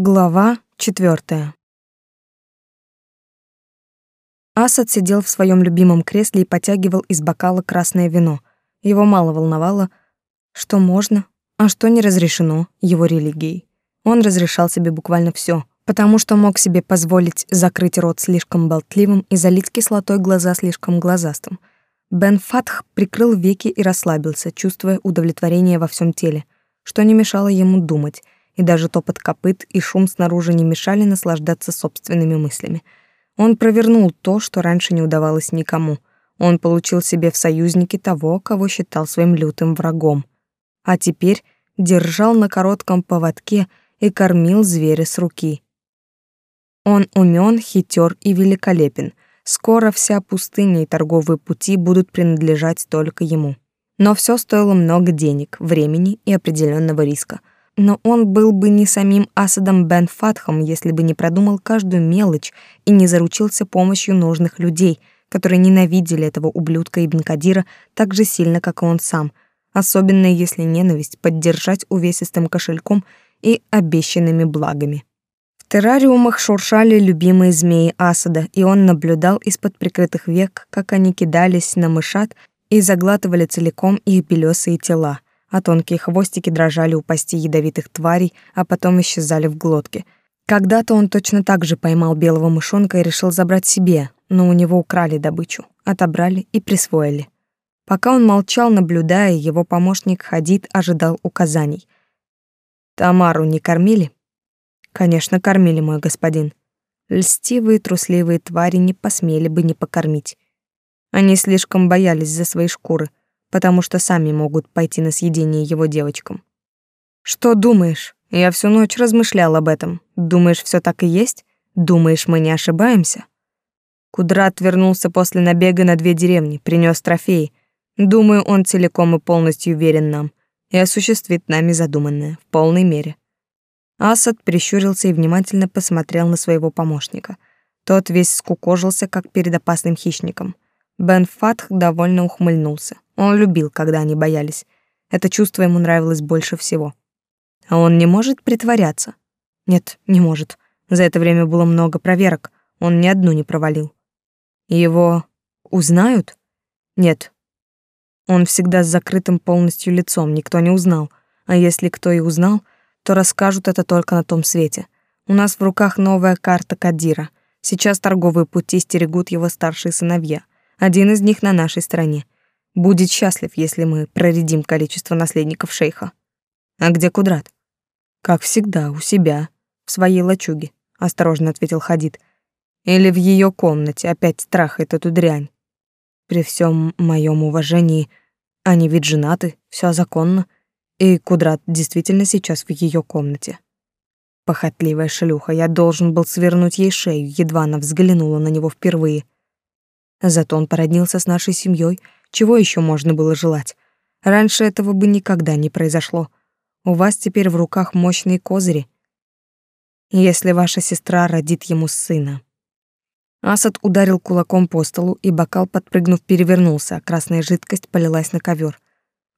Глава четвертая. Асад сидел в своем любимом кресле и потягивал из бокала красное вино. Его мало волновало, что можно, а что не разрешено его религией. Он разрешал себе буквально все, потому что мог себе позволить закрыть рот слишком болтливым и залить кислотой глаза слишком глазастым. Бен Фатх прикрыл веки и расслабился, чувствуя удовлетворение во всем теле, что не мешало ему думать — и даже топот копыт и шум снаружи не мешали наслаждаться собственными мыслями. Он провернул то, что раньше не удавалось никому. Он получил себе в союзники того, кого считал своим лютым врагом. А теперь держал на коротком поводке и кормил зверя с руки. Он умен, хитер и великолепен. Скоро вся пустыня и торговые пути будут принадлежать только ему. Но все стоило много денег, времени и определенного риска — но он был бы не самим Асадом Бен Фатхом, если бы не продумал каждую мелочь и не заручился помощью нужных людей, которые ненавидели этого ублюдка Ибн Кадира так же сильно, как и он сам, особенно если ненависть поддержать увесистым кошельком и обещанными благами. В террариумах шуршали любимые змеи Асада, и он наблюдал из-под прикрытых век, как они кидались на мышат и заглатывали целиком их белесые тела — а тонкие хвостики дрожали у пасти ядовитых тварей, а потом исчезали в глотке. Когда-то он точно так же поймал белого мышонка и решил забрать себе, но у него украли добычу, отобрали и присвоили. Пока он молчал, наблюдая, его помощник Хадид ожидал указаний. «Тамару не кормили?» «Конечно, кормили, мой господин. Льстивые трусливые твари не посмели бы не покормить. Они слишком боялись за свои шкуры, потому что сами могут пойти на съедение его девочкам. Что думаешь? Я всю ночь размышлял об этом. Думаешь, все так и есть? Думаешь, мы не ошибаемся? Кудрат вернулся после набега на две деревни, принес трофеи. Думаю, он целиком и полностью верен нам и осуществит нами задуманное в полной мере. Асад прищурился и внимательно посмотрел на своего помощника. Тот весь скукожился, как перед опасным хищником. Бен Фатх довольно ухмыльнулся. Он любил, когда они боялись. Это чувство ему нравилось больше всего. А он не может притворяться? Нет, не может. За это время было много проверок. Он ни одну не провалил. Его узнают? Нет. Он всегда с закрытым полностью лицом, никто не узнал. А если кто и узнал, то расскажут это только на том свете. У нас в руках новая карта Кадира. Сейчас торговые пути стерегут его старшие сыновья. Один из них на нашей стороне — будет счастлив, если мы проредим количество наследников шейха. А где Кудрат? Как всегда, у себя, в своей лачуге, осторожно ответил Хадид. Или в ее комнате опять страхает эту дрянь. При всем моем уважении, они ведь женаты, все законно, и Кудрат действительно сейчас в ее комнате. Похотливая шлюха, я должен был свернуть ей шею, едва она взглянула на него впервые. Зато он породнился с нашей семьей чего еще можно было желать? Раньше этого бы никогда не произошло. У вас теперь в руках мощные козыри. Если ваша сестра родит ему сына. Асад ударил кулаком по столу, и бокал, подпрыгнув, перевернулся, а красная жидкость полилась на ковер.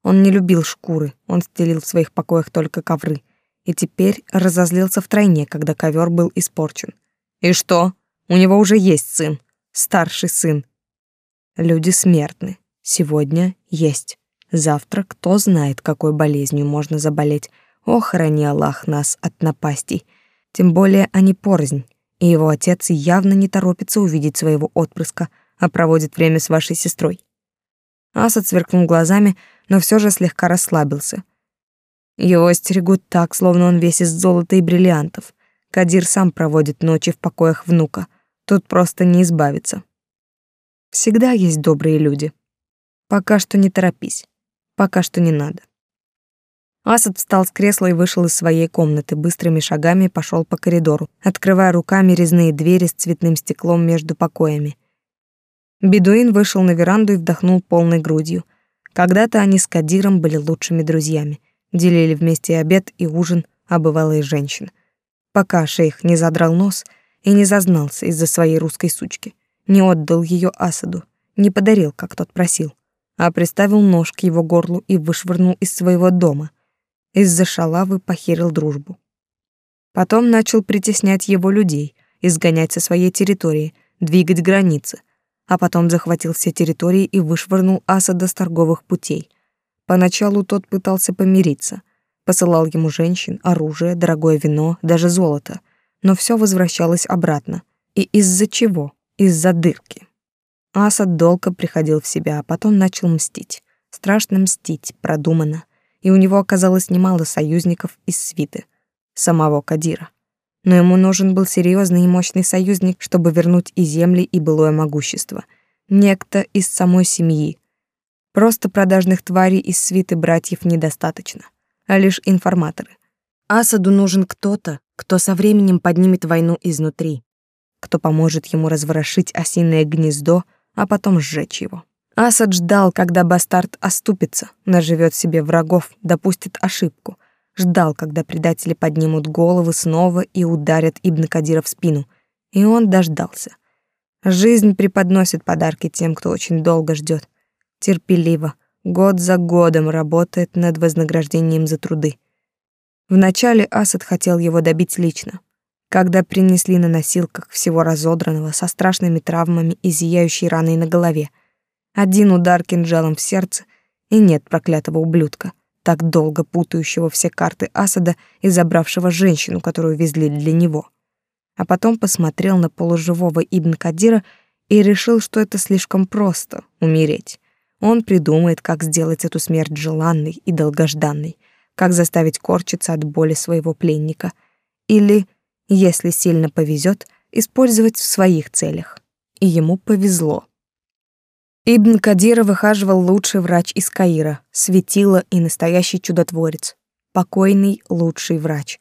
Он не любил шкуры, он стелил в своих покоях только ковры. И теперь разозлился втройне, когда ковер был испорчен. И что? У него уже есть сын, старший сын. Люди смертны. Сегодня есть. Завтра кто знает, какой болезнью можно заболеть. О, храни Аллах нас от напастей. Тем более они порознь, и его отец явно не торопится увидеть своего отпрыска, а проводит время с вашей сестрой. Асад сверкнул глазами, но все же слегка расслабился. Его стерегут так, словно он весь из золота и бриллиантов. Кадир сам проводит ночи в покоях внука. Тут просто не избавиться. Всегда есть добрые люди. Пока что не торопись. Пока что не надо. Асад встал с кресла и вышел из своей комнаты, быстрыми шагами пошел по коридору, открывая руками резные двери с цветным стеклом между покоями. Бедуин вышел на веранду и вдохнул полной грудью. Когда-то они с Кадиром были лучшими друзьями, делили вместе обед и ужин, а бывало и женщин. Пока шейх не задрал нос и не зазнался из-за своей русской сучки, не отдал ее Асаду, не подарил, как тот просил а приставил нож к его горлу и вышвырнул из своего дома. Из-за шалавы похерил дружбу. Потом начал притеснять его людей, изгонять со своей территории, двигать границы, а потом захватил все территории и вышвырнул Асада с торговых путей. Поначалу тот пытался помириться, посылал ему женщин, оружие, дорогое вино, даже золото, но все возвращалось обратно. И из-за чего? Из-за дырки. Асад долго приходил в себя, а потом начал мстить. Страшно мстить, продуманно. И у него оказалось немало союзников из свиты. Самого Кадира. Но ему нужен был серьезный и мощный союзник, чтобы вернуть и земли, и былое могущество. Некто из самой семьи. Просто продажных тварей из свиты братьев недостаточно, а лишь информаторы. Асаду нужен кто-то, кто со временем поднимет войну изнутри, кто поможет ему разворошить осиное гнездо, а потом сжечь его. Асад ждал, когда бастард оступится, наживет себе врагов, допустит ошибку. Ждал, когда предатели поднимут головы снова и ударят Ибн Кадира в спину. И он дождался. Жизнь преподносит подарки тем, кто очень долго ждет. Терпеливо, год за годом работает над вознаграждением за труды. Вначале Асад хотел его добить лично. Когда принесли на носилках всего разодранного, со страшными травмами и зияющей раной на голове. Один удар кинжалом в сердце, и нет проклятого ублюдка, так долго путающего все карты Асада и забравшего женщину, которую везли для него. А потом посмотрел на полуживого Ибн Кадира и решил, что это слишком просто — умереть. Он придумает, как сделать эту смерть желанной и долгожданной, как заставить корчиться от боли своего пленника. Или если сильно повезет, использовать в своих целях. И ему повезло. Ибн Кадира выхаживал лучший врач из Каира, светило и настоящий чудотворец. Покойный лучший врач.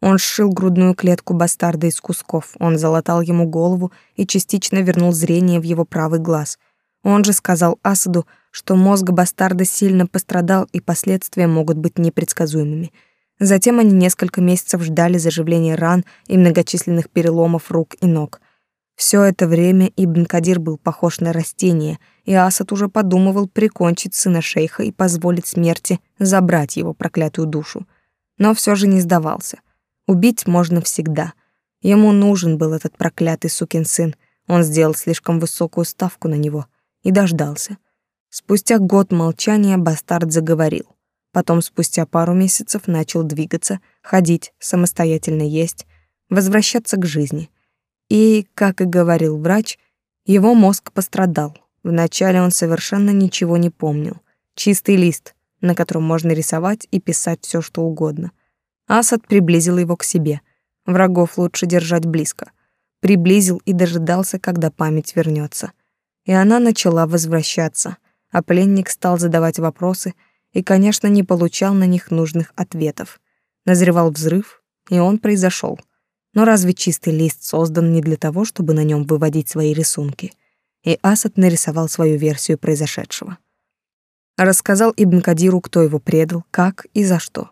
Он сшил грудную клетку бастарда из кусков, он залатал ему голову и частично вернул зрение в его правый глаз. Он же сказал Асаду, что мозг бастарда сильно пострадал и последствия могут быть непредсказуемыми — Затем они несколько месяцев ждали заживления ран и многочисленных переломов рук и ног. Все это время Ибн Кадир был похож на растение, и Асад уже подумывал прикончить сына шейха и позволить смерти забрать его проклятую душу. Но все же не сдавался. Убить можно всегда. Ему нужен был этот проклятый сукин сын. Он сделал слишком высокую ставку на него и дождался. Спустя год молчания бастард заговорил. Потом спустя пару месяцев начал двигаться, ходить, самостоятельно есть, возвращаться к жизни. И, как и говорил врач, его мозг пострадал. Вначале он совершенно ничего не помнил. Чистый лист, на котором можно рисовать и писать все, что угодно. Асад приблизил его к себе. Врагов лучше держать близко. Приблизил и дожидался, когда память вернется. И она начала возвращаться, а пленник стал задавать вопросы — и, конечно, не получал на них нужных ответов. Назревал взрыв, и он произошел. Но разве чистый лист создан не для того, чтобы на нем выводить свои рисунки? И Асад нарисовал свою версию произошедшего. Рассказал Ибн Кадиру, кто его предал, как и за что.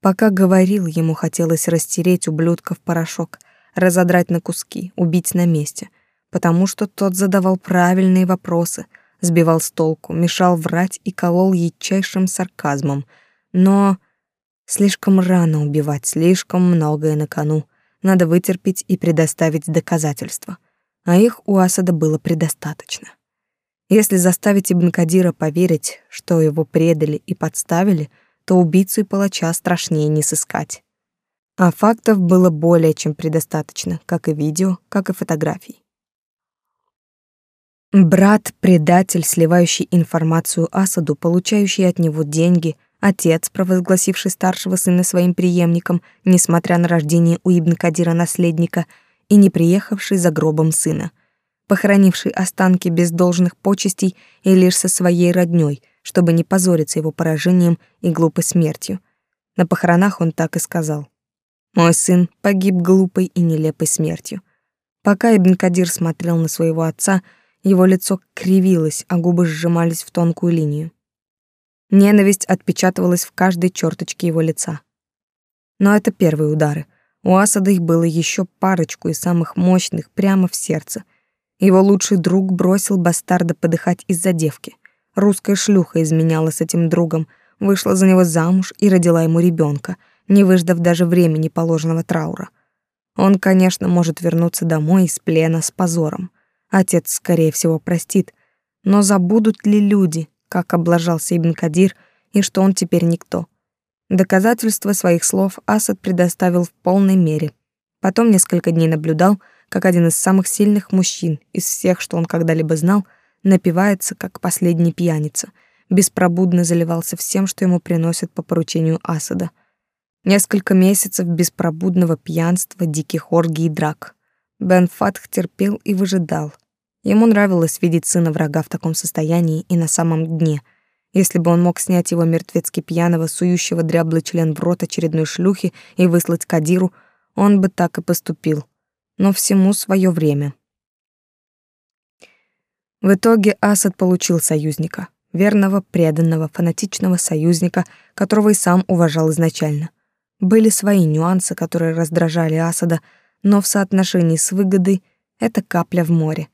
Пока говорил, ему хотелось растереть ублюдка в порошок, разодрать на куски, убить на месте, потому что тот задавал правильные вопросы — сбивал с толку, мешал врать и колол ядчайшим сарказмом. Но слишком рано убивать, слишком многое на кону. Надо вытерпеть и предоставить доказательства. А их у Асада было предостаточно. Если заставить Ибн Кадира поверить, что его предали и подставили, то убийцу и палача страшнее не сыскать. А фактов было более чем предостаточно, как и видео, как и фотографий. Брат — предатель, сливающий информацию Асаду, получающий от него деньги, отец, провозгласивший старшего сына своим преемником, несмотря на рождение у Ибн Кадира наследника, и не приехавший за гробом сына, похоронивший останки без должных почестей и лишь со своей роднёй, чтобы не позориться его поражением и глупой смертью. На похоронах он так и сказал. «Мой сын погиб глупой и нелепой смертью». Пока Ибн Кадир смотрел на своего отца — его лицо кривилось, а губы сжимались в тонкую линию. Ненависть отпечатывалась в каждой черточке его лица. Но это первые удары. У Асада их было еще парочку и самых мощных прямо в сердце. Его лучший друг бросил бастарда подыхать из-за девки. Русская шлюха изменяла с этим другом, вышла за него замуж и родила ему ребенка. не выждав даже времени положенного траура. Он, конечно, может вернуться домой из плена с позором. Отец, скорее всего, простит. Но забудут ли люди, как облажался Ибн Кадир и что он теперь никто? Доказательства своих слов Асад предоставил в полной мере. Потом несколько дней наблюдал, как один из самых сильных мужчин из всех, что он когда-либо знал, напивается, как последний пьяница, беспробудно заливался всем, что ему приносят по поручению Асада. Несколько месяцев беспробудного пьянства, диких оргий и драк. Бен Фатх терпел и выжидал. Ему нравилось видеть сына врага в таком состоянии и на самом дне. Если бы он мог снять его мертвецки пьяного, сующего дряблый член в рот очередной шлюхи и выслать Кадиру, он бы так и поступил. Но всему свое время. В итоге Асад получил союзника, верного, преданного, фанатичного союзника, которого и сам уважал изначально — были свои нюансы, которые раздражали Асада, но в соотношении с выгодой это капля в море.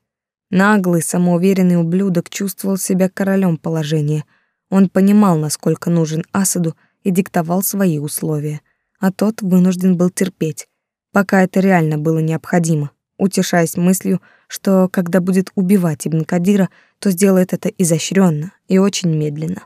Наглый, самоуверенный ублюдок чувствовал себя королем положения. Он понимал, насколько нужен Асаду, и диктовал свои условия, а тот вынужден был терпеть, пока это реально было необходимо, утешаясь мыслью, что когда будет убивать Ибн Кадира, то сделает это изощренно и очень медленно.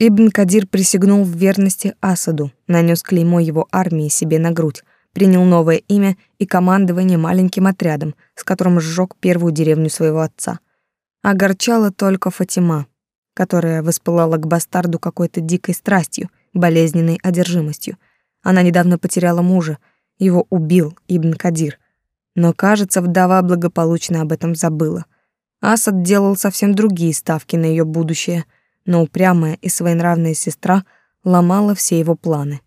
Ибн Кадир присягнул в верности Асаду, нанес клеймо его армии себе на грудь, принял новое имя и командование маленьким отрядом, с которым сжег первую деревню своего отца. Огорчала только Фатима, которая воспылала к бастарду какой-то дикой страстью, болезненной одержимостью. Она недавно потеряла мужа, его убил Ибн Кадир. Но, кажется, вдова благополучно об этом забыла. Асад делал совсем другие ставки на ее будущее — но упрямая и своенравная сестра ломала все его планы.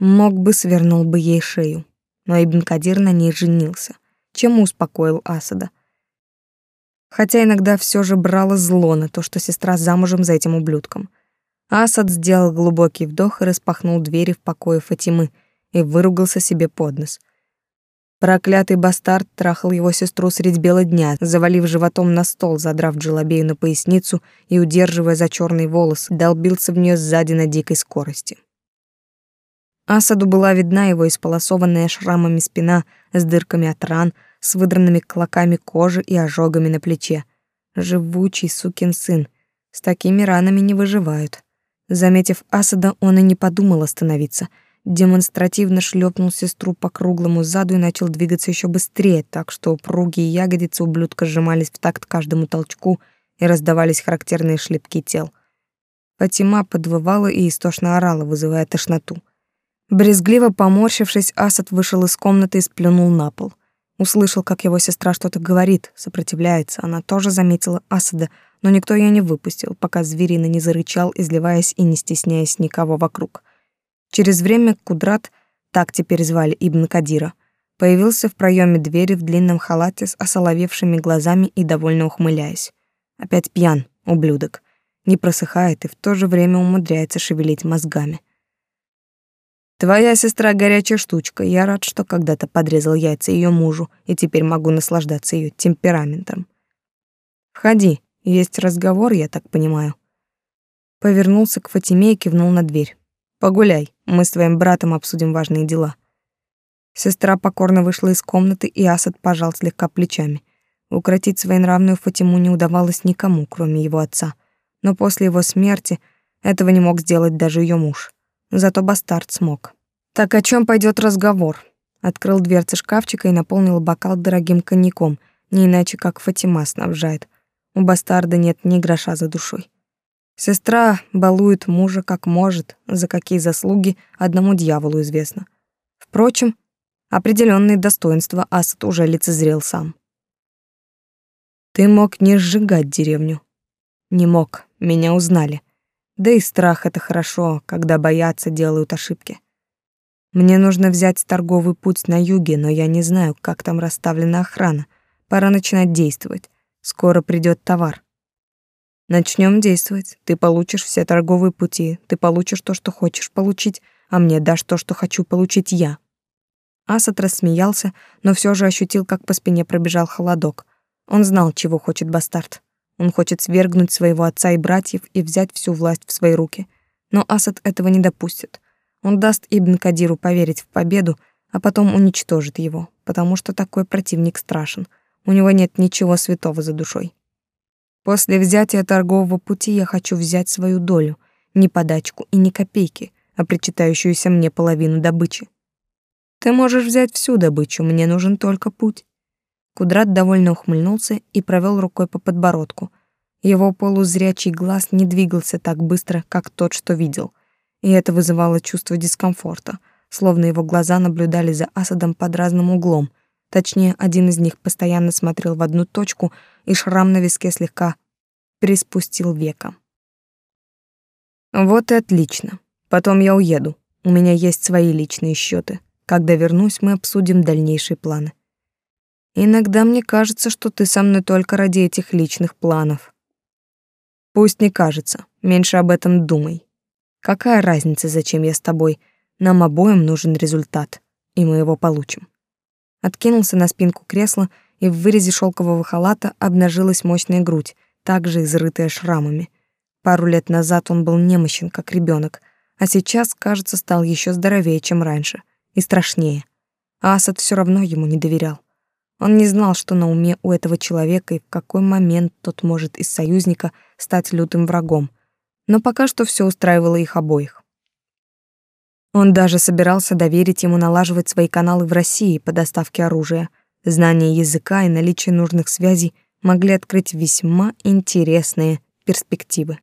Мог бы свернул бы ей шею, но Ибн Кадир на ней женился, чем успокоил Асада. Хотя иногда все же брало зло на то, что сестра замужем за этим ублюдком. Асад сделал глубокий вдох и распахнул двери в покое Фатимы и выругался себе под нос. Проклятый бастард трахал его сестру средь бела дня, завалив животом на стол, задрав джелобею на поясницу и, удерживая за черный волос, долбился в нее сзади на дикой скорости. Асаду была видна его исполосованная шрамами спина с дырками от ран, с выдранными клоками кожи и ожогами на плече. Живучий сукин сын. С такими ранами не выживают. Заметив Асада, он и не подумал остановиться — демонстративно шлепнул сестру по круглому заду и начал двигаться еще быстрее, так что упругие ягодицы ублюдка сжимались в такт каждому толчку и раздавались характерные шлепки тел. Фатима подвывала и истошно орала, вызывая тошноту. Брезгливо поморщившись, Асад вышел из комнаты и сплюнул на пол. Услышал, как его сестра что-то говорит, сопротивляется. Она тоже заметила Асада, но никто ее не выпустил, пока зверина не зарычал, изливаясь и не стесняясь никого вокруг. Через время Кудрат, так теперь звали Ибн Кадира, появился в проеме двери в длинном халате с осоловевшими глазами и довольно ухмыляясь. Опять пьян, ублюдок. Не просыхает и в то же время умудряется шевелить мозгами. Твоя сестра горячая штучка. Я рад, что когда-то подрезал яйца ее мужу и теперь могу наслаждаться ее темпераментом. Входи, есть разговор, я так понимаю. Повернулся к Фатиме и кивнул на дверь. Погуляй, мы с твоим братом обсудим важные дела. Сестра покорно вышла из комнаты, и Асад пожал слегка плечами. Укротить своенравную Фатиму не удавалось никому, кроме его отца. Но после его смерти этого не мог сделать даже ее муж. Зато бастард смог. Так о чем пойдет разговор? Открыл дверцы шкафчика и наполнил бокал дорогим коньяком, не иначе как Фатима снабжает. У бастарда нет ни гроша за душой. Сестра балует мужа как может, за какие заслуги одному дьяволу известно. Впрочем, определенные достоинства Асад уже лицезрел сам. Ты мог не сжигать деревню. Не мог, меня узнали. Да и страх — это хорошо, когда боятся, делают ошибки. Мне нужно взять торговый путь на юге, но я не знаю, как там расставлена охрана. Пора начинать действовать. Скоро придет товар. Начнем действовать. Ты получишь все торговые пути, ты получишь то, что хочешь получить, а мне дашь то, что хочу получить я. Асад рассмеялся, но все же ощутил, как по спине пробежал холодок. Он знал, чего хочет бастард. Он хочет свергнуть своего отца и братьев и взять всю власть в свои руки. Но Асад этого не допустит. Он даст Ибн Кадиру поверить в победу, а потом уничтожит его, потому что такой противник страшен. У него нет ничего святого за душой. После взятия торгового пути я хочу взять свою долю, не подачку и не копейки, а причитающуюся мне половину добычи. Ты можешь взять всю добычу, мне нужен только путь. Кудрат довольно ухмыльнулся и провел рукой по подбородку. Его полузрячий глаз не двигался так быстро, как тот, что видел, и это вызывало чувство дискомфорта, словно его глаза наблюдали за Асадом под разным углом. Точнее, один из них постоянно смотрел в одну точку, и шрам на виске слегка приспустил века. Вот и отлично. Потом я уеду. У меня есть свои личные счеты. Когда вернусь, мы обсудим дальнейшие планы. Иногда мне кажется, что ты со мной только ради этих личных планов. Пусть не кажется, меньше об этом думай. Какая разница, зачем я с тобой? Нам обоим нужен результат, и мы его получим. Откинулся на спинку кресла, и в вырезе шелкового халата обнажилась мощная грудь, также изрытая шрамами. Пару лет назад он был немощен, как ребенок, а сейчас, кажется, стал еще здоровее, чем раньше, и страшнее. Асад все равно ему не доверял. Он не знал, что на уме у этого человека и в какой момент тот может из союзника стать лютым врагом. Но пока что все устраивало их обоих. Он даже собирался доверить ему налаживать свои каналы в России по доставке оружия. Знание языка и наличие нужных связей могли открыть весьма интересные перспективы.